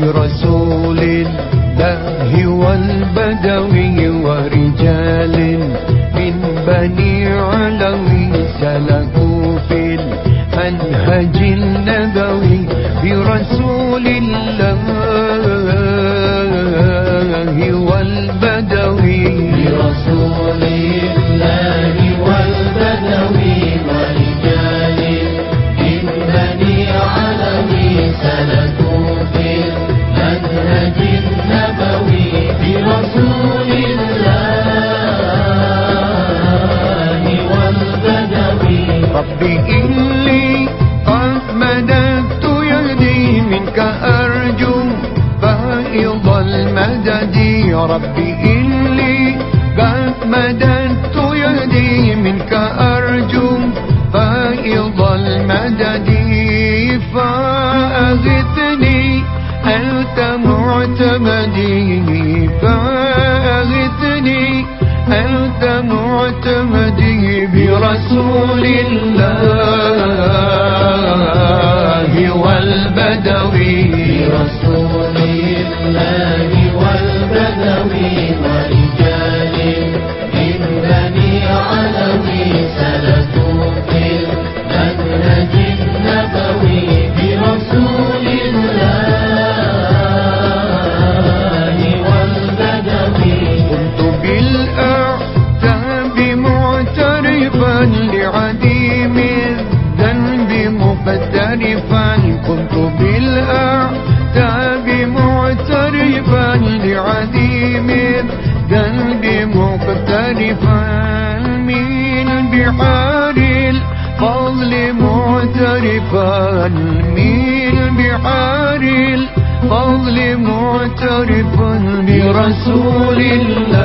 برسول الله والبدوي ورجال من بني علوي سلكوا في المنهج النبوي برسول الله والبدوي ربي إني قد مددت يدي منك أرجو فائض المدد. ربي إني قد مددت يدي منك أرجو فائض المدد. فأغثني أنت معتمدي. فأغثني أنت معتمدي برسول الله والبدوي. برسول مقترفا كنت بالأعتاب معترفا لعديم الذنب مقترفا من بحار الفضل معترفا من بحار الفضل معترفا برسول الله.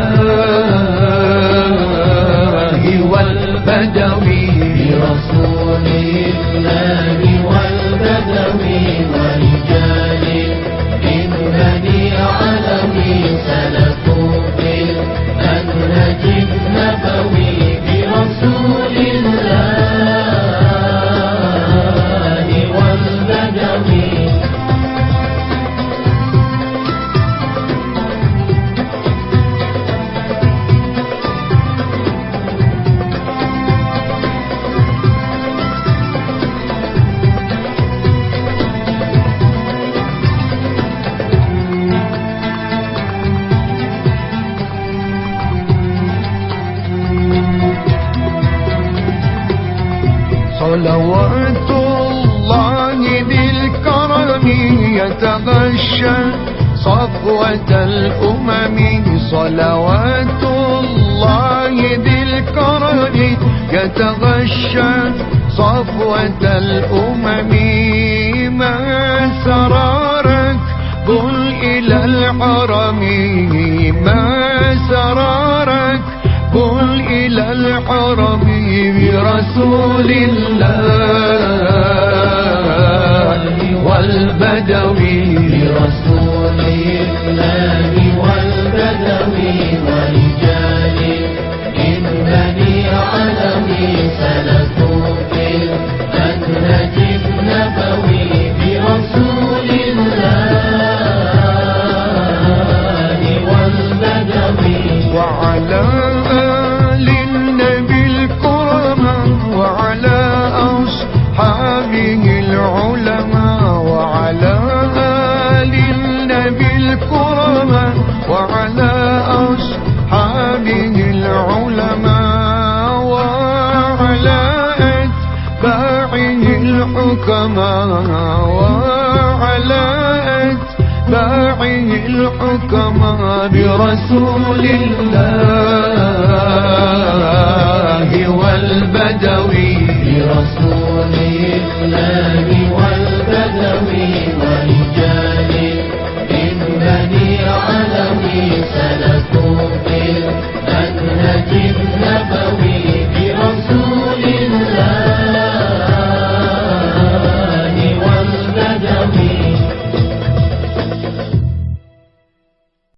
صلوات الله بالكرم يتغشى صفوة الأمم صلوات الله بالكرم يتغشى صفوة الأمم ما سرارك قل إلى الحرم ما سرارك قل إلى الحرم برسول الله والبدوي. برسول الله والبدوي ورجال أتباعه الحكماء برسول الله والبدوي. برسول الله.